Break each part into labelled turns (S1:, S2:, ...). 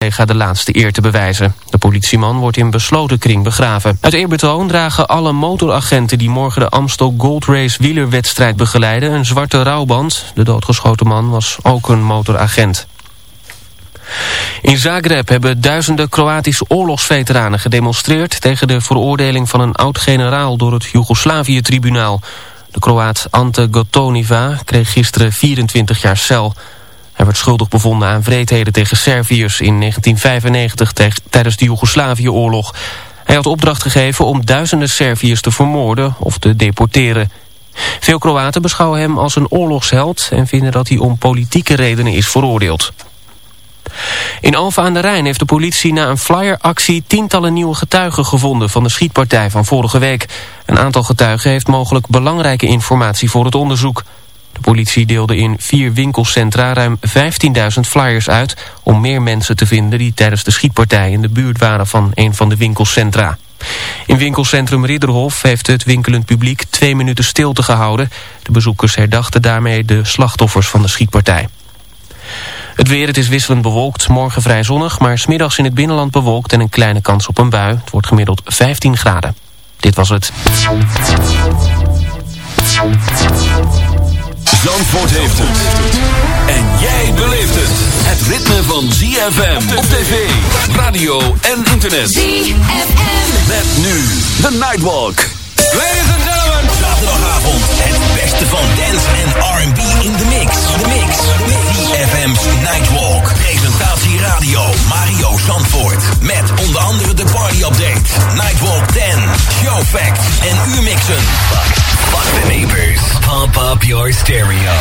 S1: de laatste eer te bewijzen. De politieman wordt in besloten kring begraven. Uit eerbetoon dragen alle motoragenten die morgen de Amstel Gold Race wielerwedstrijd begeleiden een zwarte rouwband. De doodgeschoten man was ook een motoragent. In Zagreb hebben duizenden Kroatische oorlogsveteranen gedemonstreerd tegen de veroordeling van een oud-generaal door het Joegoslavië-tribunaal. De Kroaat Ante Gotoniva kreeg gisteren 24 jaar cel. Hij werd schuldig bevonden aan wreedheden tegen Serviërs in 1995 tijdens de Joegoslavië-oorlog. Hij had opdracht gegeven om duizenden Serviërs te vermoorden of te deporteren. Veel Kroaten beschouwen hem als een oorlogsheld en vinden dat hij om politieke redenen is veroordeeld. In Alphen aan de Rijn heeft de politie na een flyeractie tientallen nieuwe getuigen gevonden van de schietpartij van vorige week. Een aantal getuigen heeft mogelijk belangrijke informatie voor het onderzoek. De politie deelde in vier winkelcentra ruim 15.000 flyers uit... om meer mensen te vinden die tijdens de schietpartij in de buurt waren van een van de winkelcentra. In winkelcentrum Ridderhof heeft het winkelend publiek twee minuten stilte gehouden. De bezoekers herdachten daarmee de slachtoffers van de schietpartij. Het weer, het is wisselend bewolkt, morgen vrij zonnig... maar smiddags in het binnenland bewolkt en een kleine kans op een bui. Het wordt gemiddeld 15 graden. Dit was het.
S2: Zandvoort heeft het. En jij beleeft het. Het ritme van ZFM op tv, radio en internet.
S3: ZFM.
S2: Met nu The Nightwalk.
S4: Ladies and gentlemen.
S5: Zaterdagavond het beste van dance en R&B in de mix. De mix. ZFM's Nightwalk. Presentatie radio Mario Zandvoort. Met onder andere de party update. Nightwalk 10. Show facts en. Fuck the neighbors. Pump up your stereo.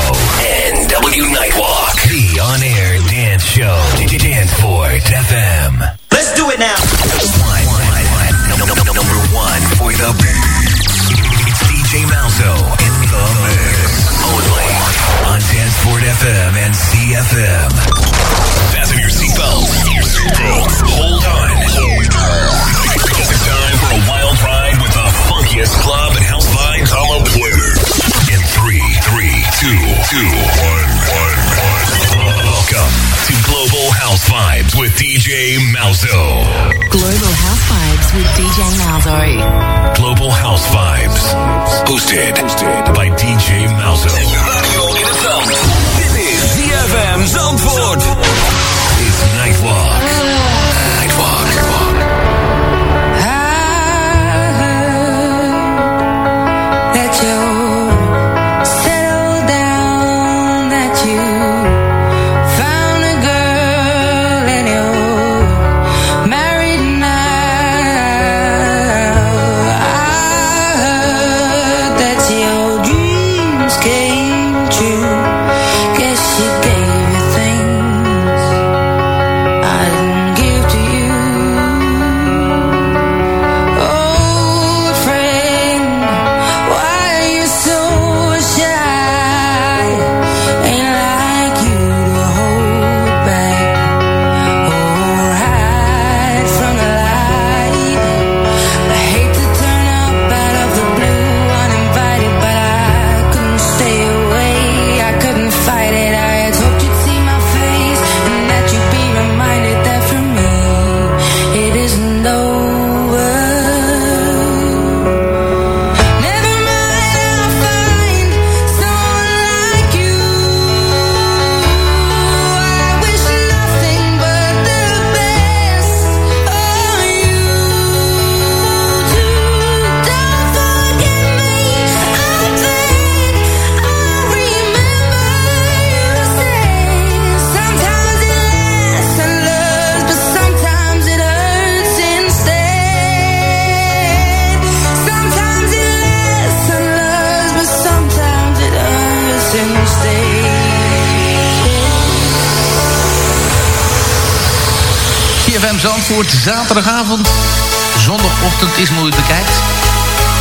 S5: NW Nightwalk. The on-air dance show. Danceport FM.
S6: Let's do it now.
S5: One, one, one. No, no, no, number one for the It's DJ Malzo in the mix. Only on Danceport FM and CFM. Fasten your seatbelts. Your seatbelts. Hold on. It's time for a wild ride with the funkiest club and two, one, one, one. Welcome to Global House Vibes with DJ Malzo.
S3: Global House Vibes with DJ Malzo.
S5: Global House Vibes. Hosted, by DJ Malzo.
S2: Dit is ZFM Zandvoort.
S5: It's. Nightwalk.
S7: Zaterdagavond. Zondagochtend is het bekijkt.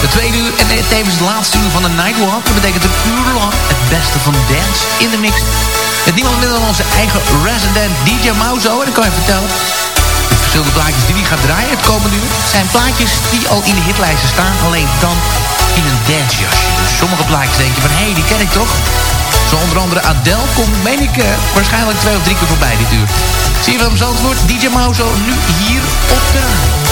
S7: De tweede uur en tevens het laatste uur van de Nightwalk. Dat betekent een uur lang het beste van dance in de mix. Met niemand minder dan onze eigen resident DJ Mauzo. En ik kan je vertellen, de verschillende plaatjes die hij gaat draaien het komende uur... zijn plaatjes die al in de hitlijsten staan, alleen dan in een dancejasje. Dus sommige plaatjes denk je van, hé, hey, die ken ik toch?
S8: Zo onder andere Adele komt, meen ik, uh, waarschijnlijk twee of drie keer voorbij dit uur. Zie je hem Zandvoort, DJ Mauzo, nu hier op de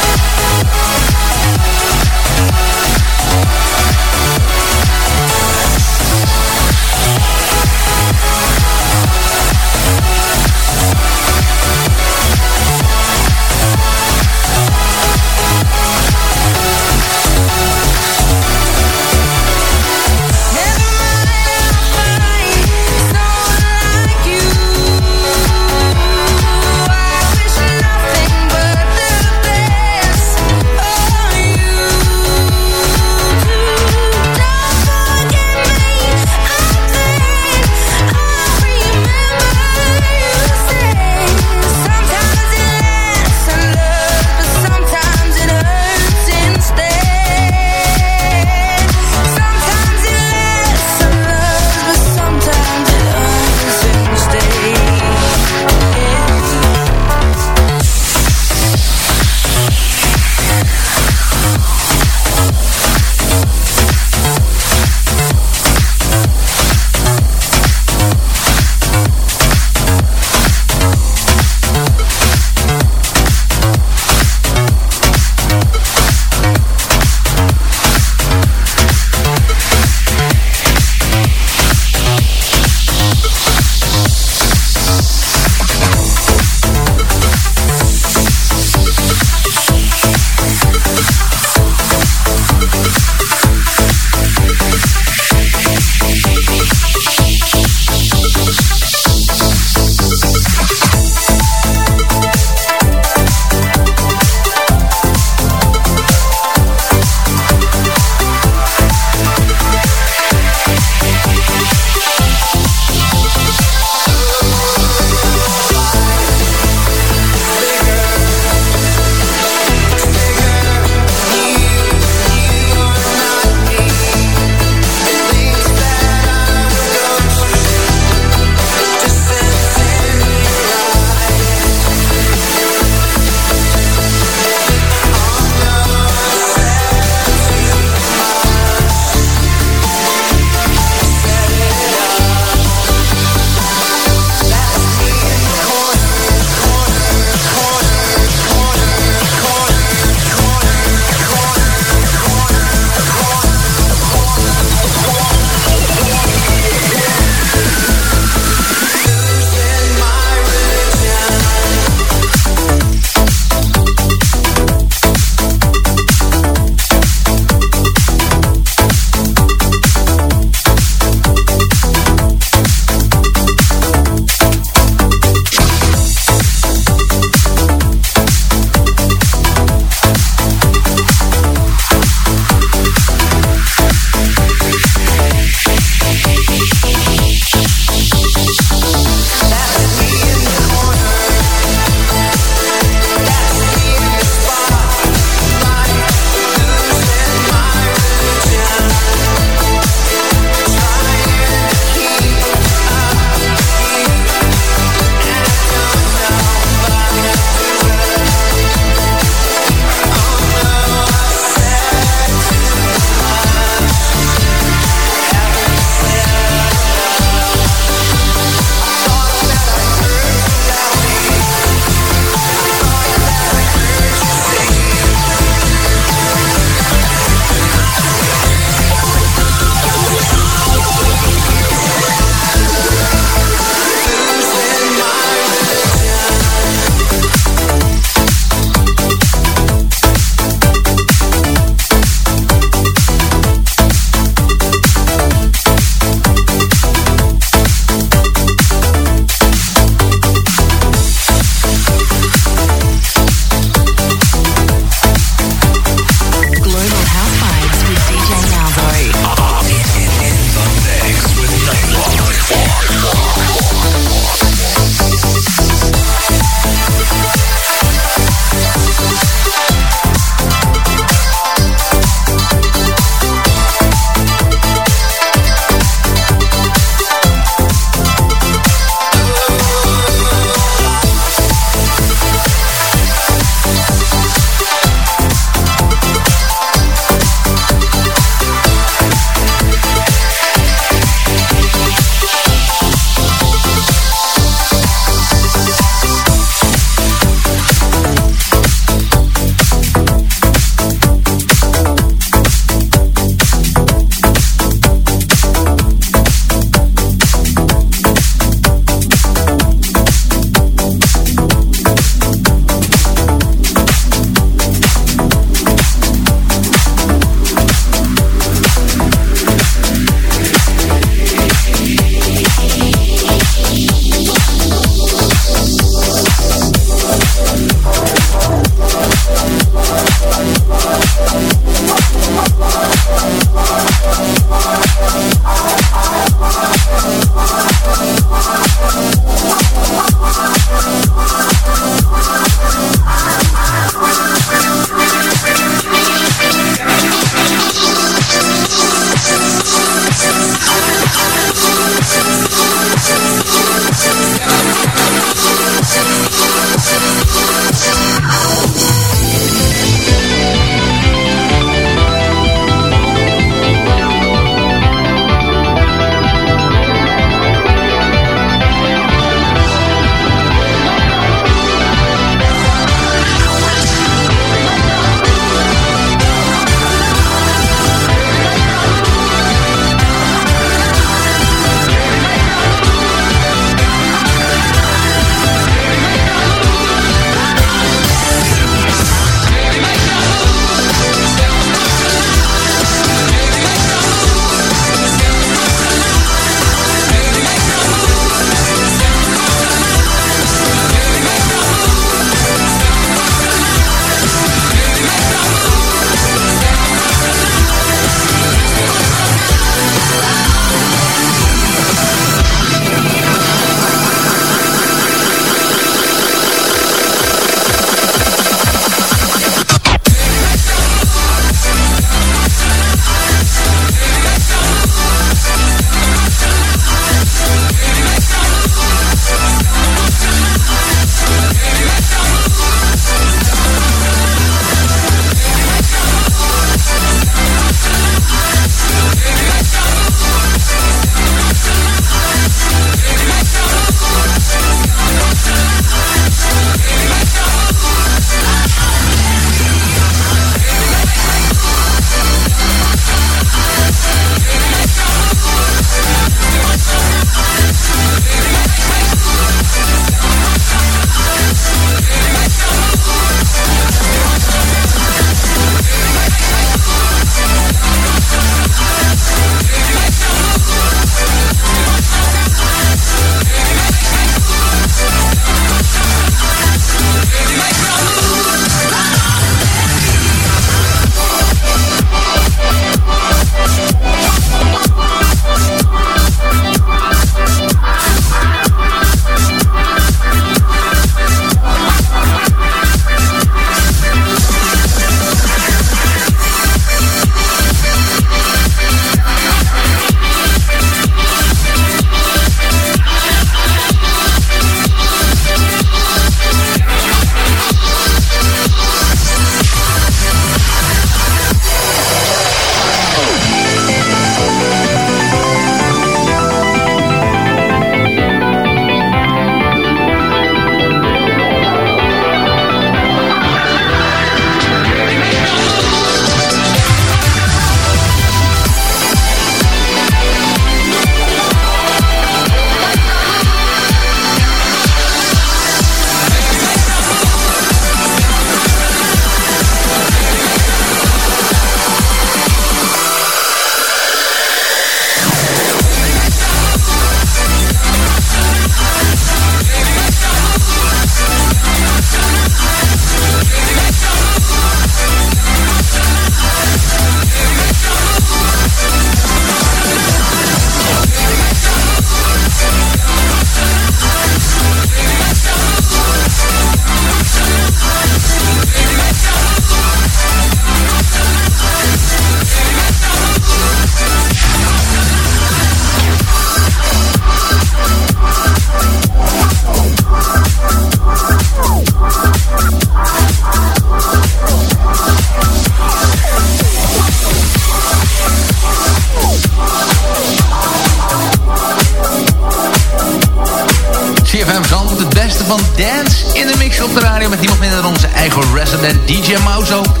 S7: DJ Mauzo.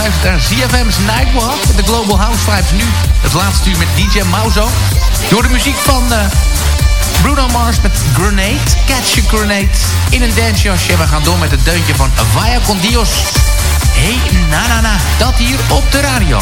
S8: Luister naar ZFM's Nightwalk met de Global House Vibes. Nu het laatste uur met DJ Mauzo. Door de muziek van uh, Bruno Mars met Grenade. Catch a Grenade in een dancejasje. We gaan door met het deuntje van Vaya con Dios. Hey, na na na. Dat hier op de radio.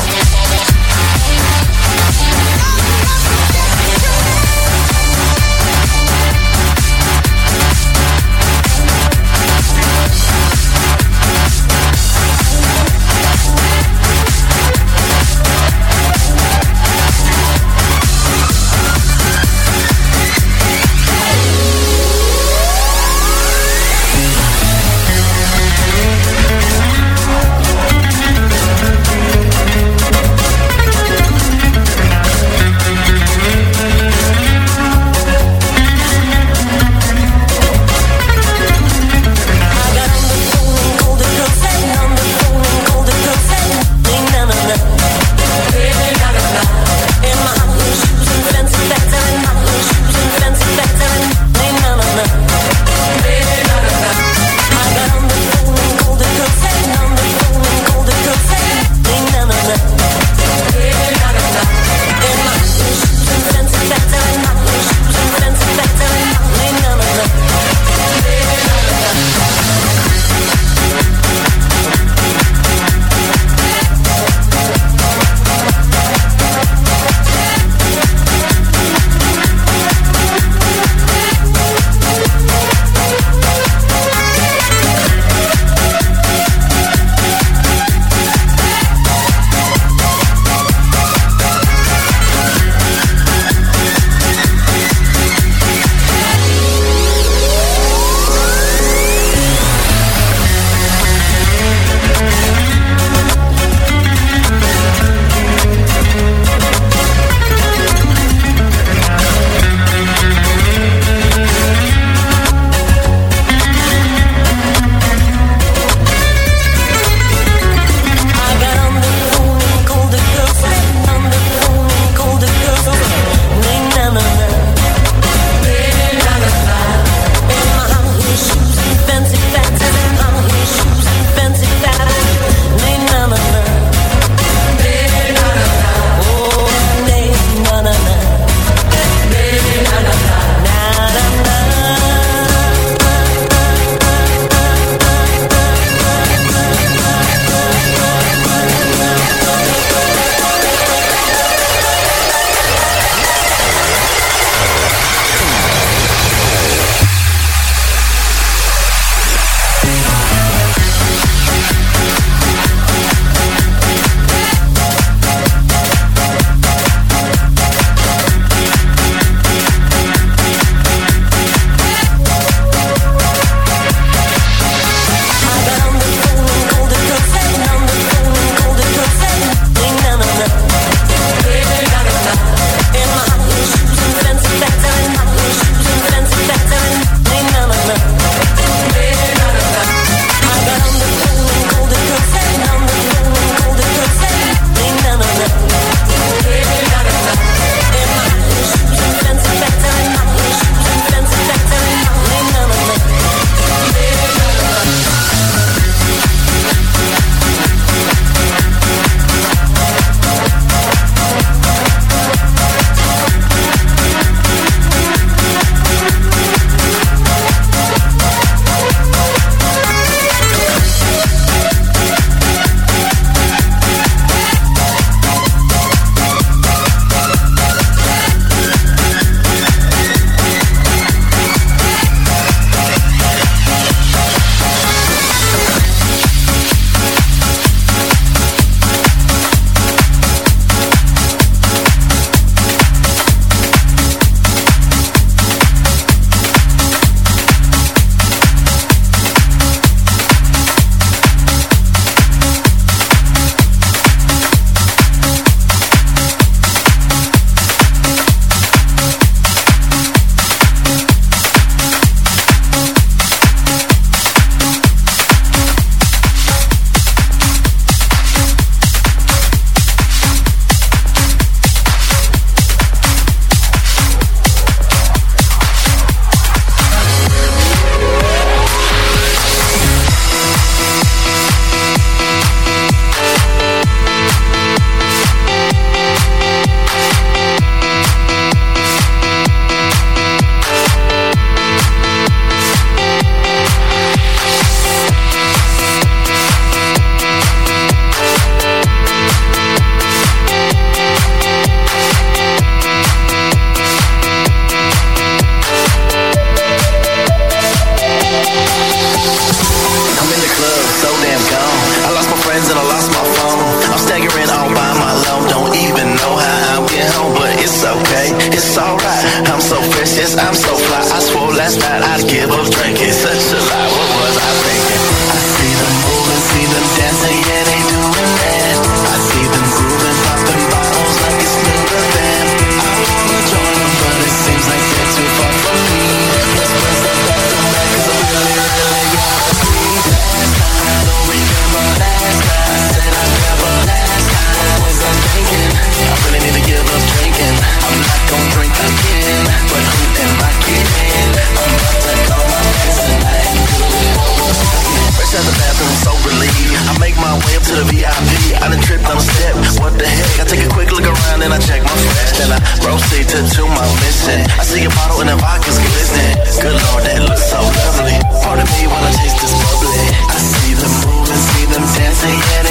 S6: say that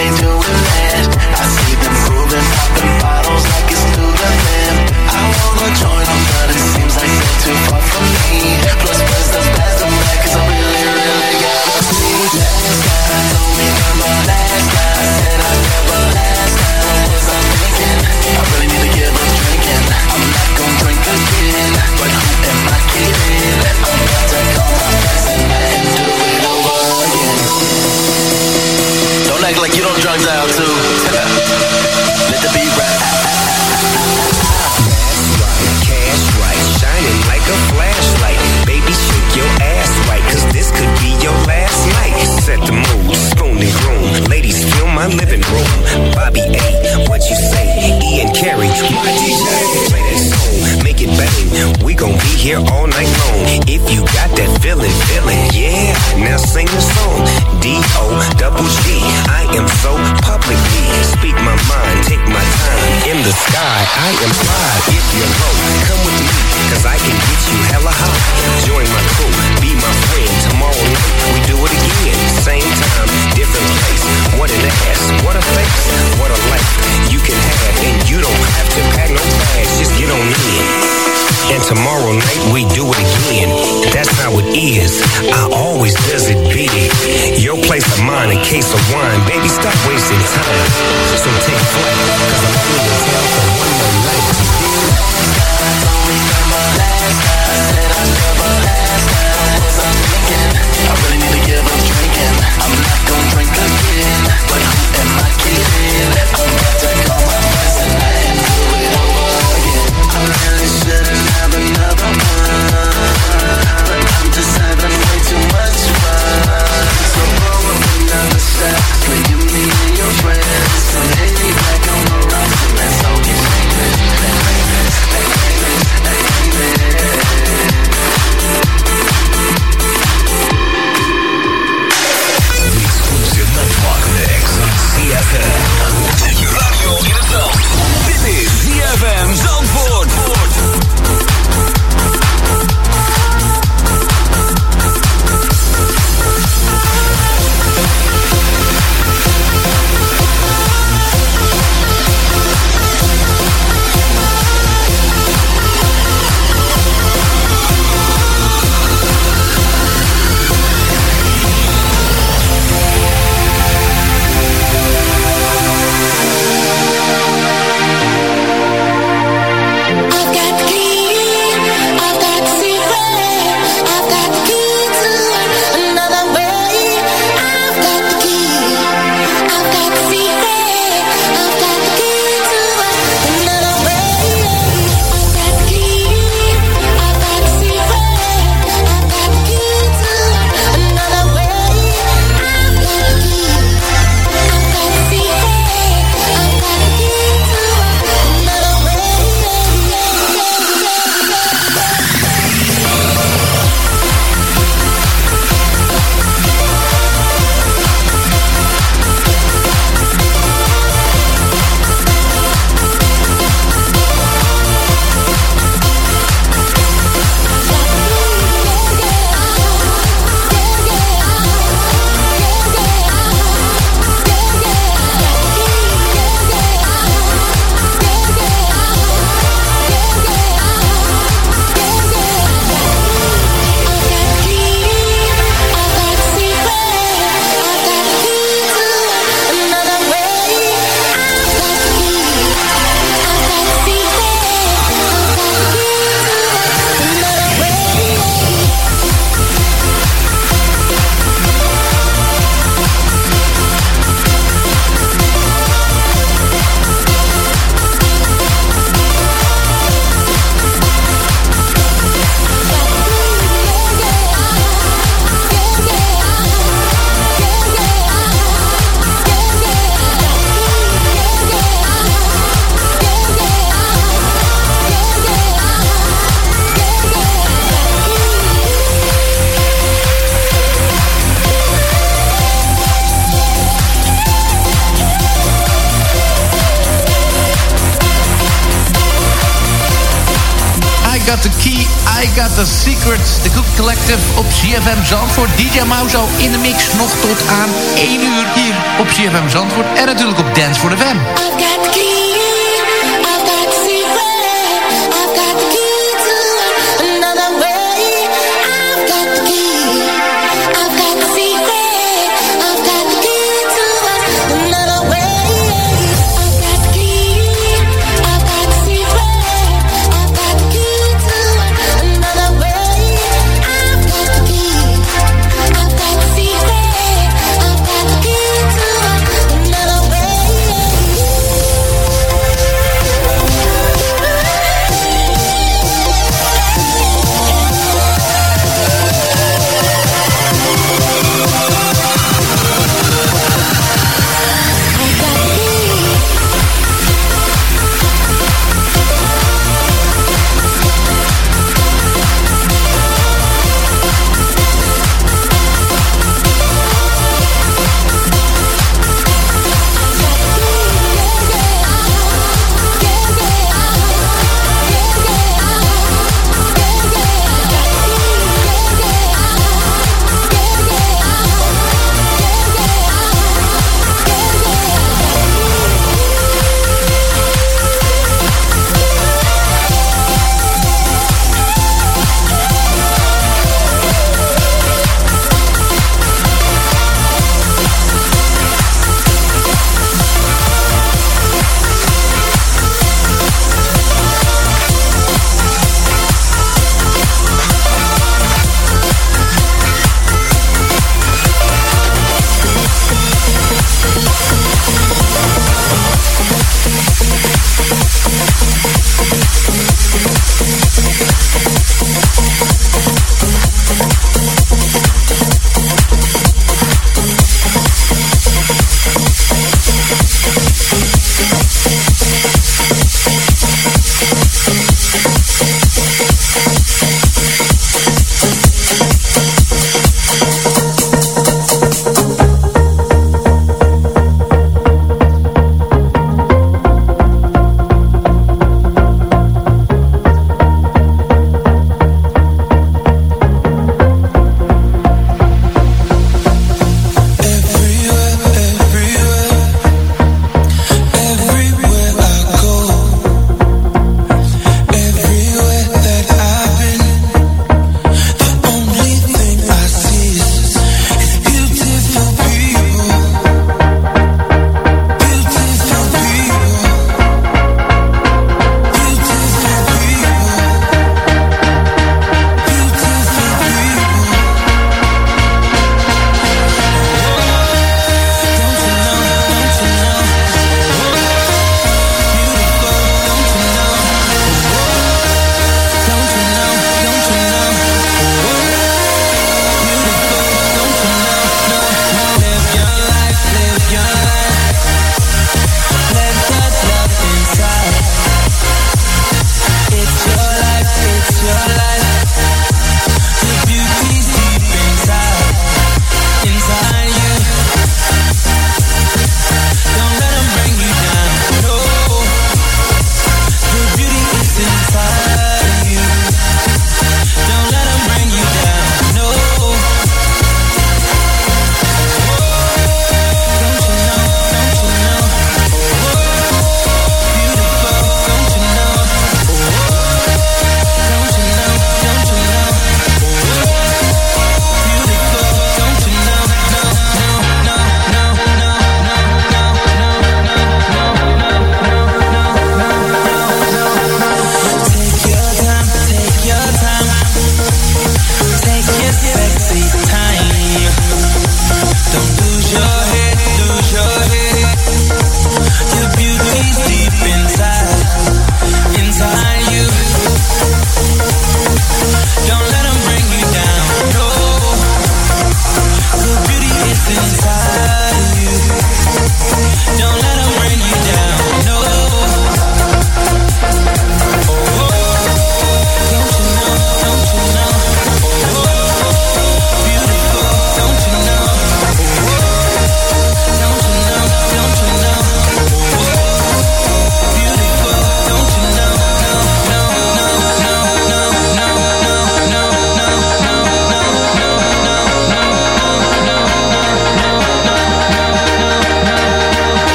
S5: Collective op CFM Zandvoort. DJ Mauzo in de mix nog tot aan 1 uur hier op CFM Zandvoort. En natuurlijk op Dance
S8: voor de Wem.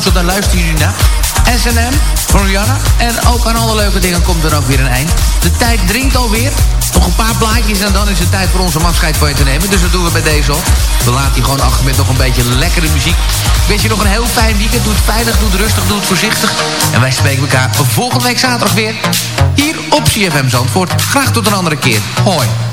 S8: DJ Mouse. Daar luisteren jullie naar. S&M voor Rihanna. En ook aan alle leuke dingen komt er ook weer een eind. De tijd dringt alweer. Nog een paar plaatjes en dan is het tijd voor om afscheid van je te nemen. Dus dat doen we bij deze al. We laten je gewoon achter met nog een beetje lekkere muziek. Wens je nog een heel fijn weekend. Doe het veilig, doe het rustig, doe het voorzichtig. En wij spreken elkaar volgende week zaterdag weer. Hier op CFM Zandvoort. Graag tot een andere keer. Hoi.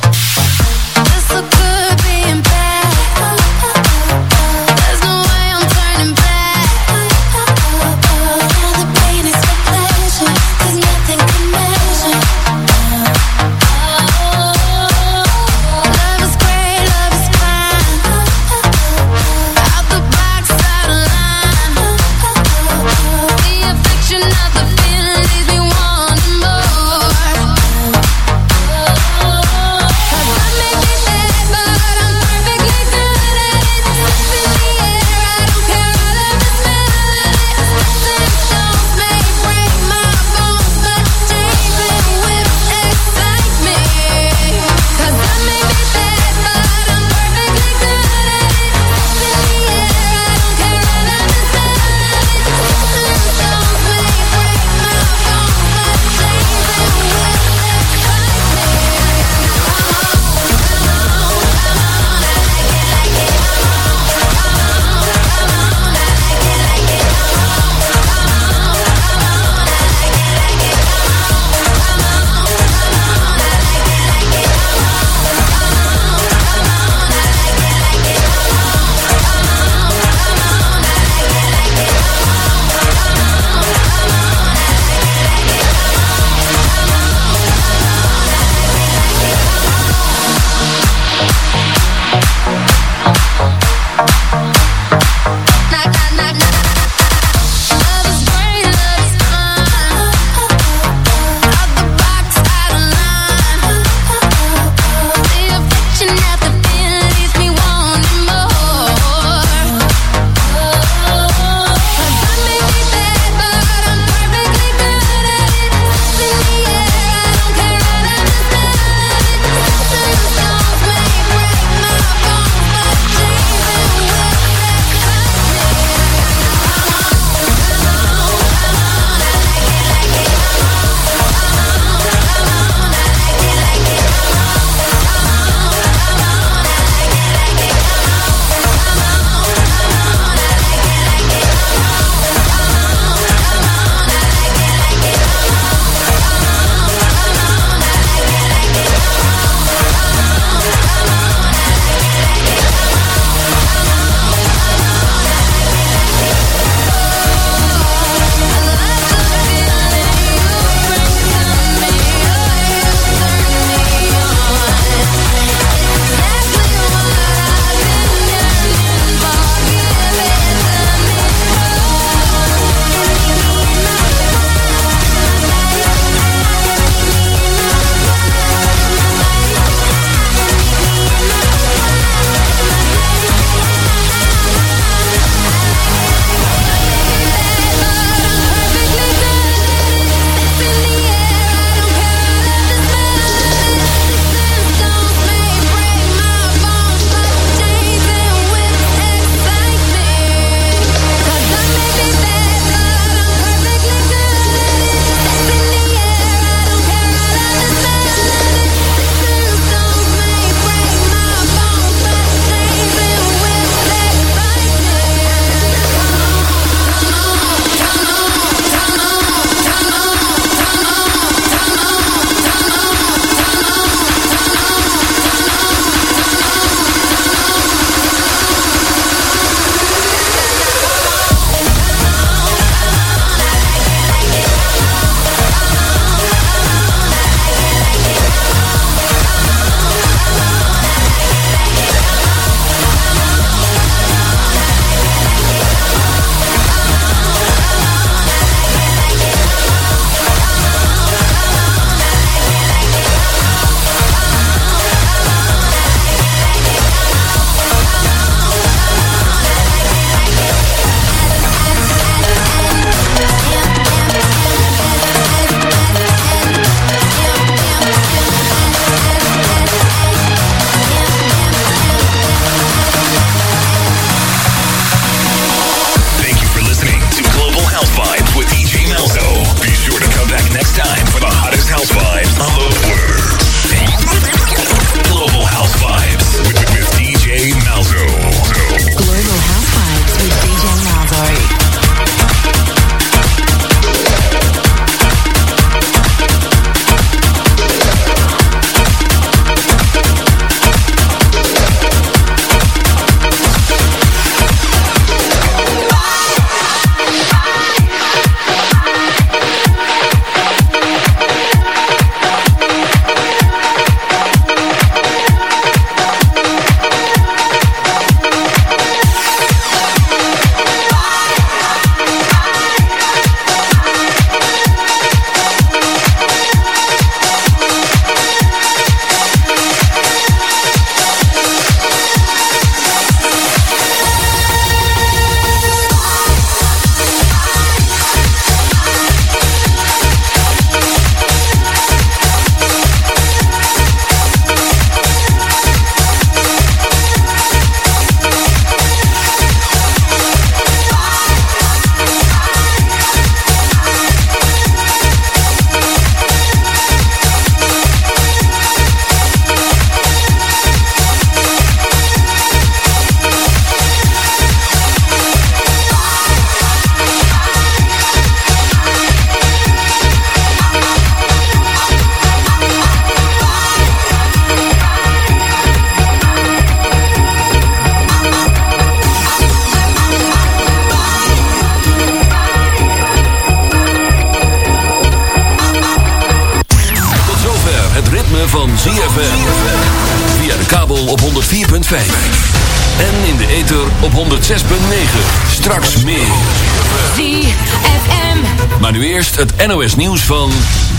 S2: Het NOS nieuws van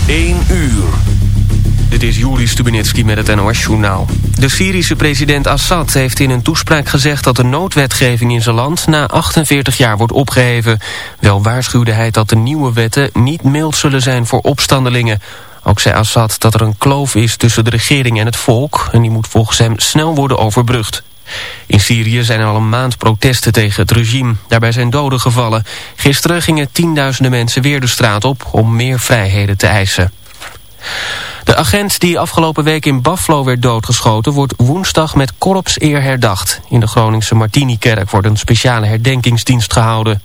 S2: 1 uur.
S1: Dit is Juri Stubenitski met het NOS-journaal. De Syrische president Assad heeft in een toespraak gezegd... dat de noodwetgeving in zijn land na 48 jaar wordt opgeheven. Wel waarschuwde hij dat de nieuwe wetten niet mild zullen zijn voor opstandelingen. Ook zei Assad dat er een kloof is tussen de regering en het volk... en die moet volgens hem snel worden overbrugd. In Syrië zijn er al een maand protesten tegen het regime. Daarbij zijn doden gevallen. Gisteren gingen tienduizenden mensen weer de straat op... om meer vrijheden te eisen. De agent die afgelopen week in Buffalo werd doodgeschoten... wordt woensdag met korpseer herdacht. In de Groningse Martini-kerk wordt een speciale herdenkingsdienst gehouden.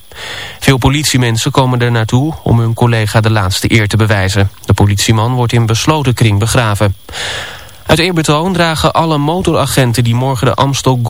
S1: Veel politiemensen komen er naartoe om hun collega de laatste eer te bewijzen. De politieman wordt in besloten kring begraven. Uit eerbetoon dragen alle motoragenten die morgen de Amstel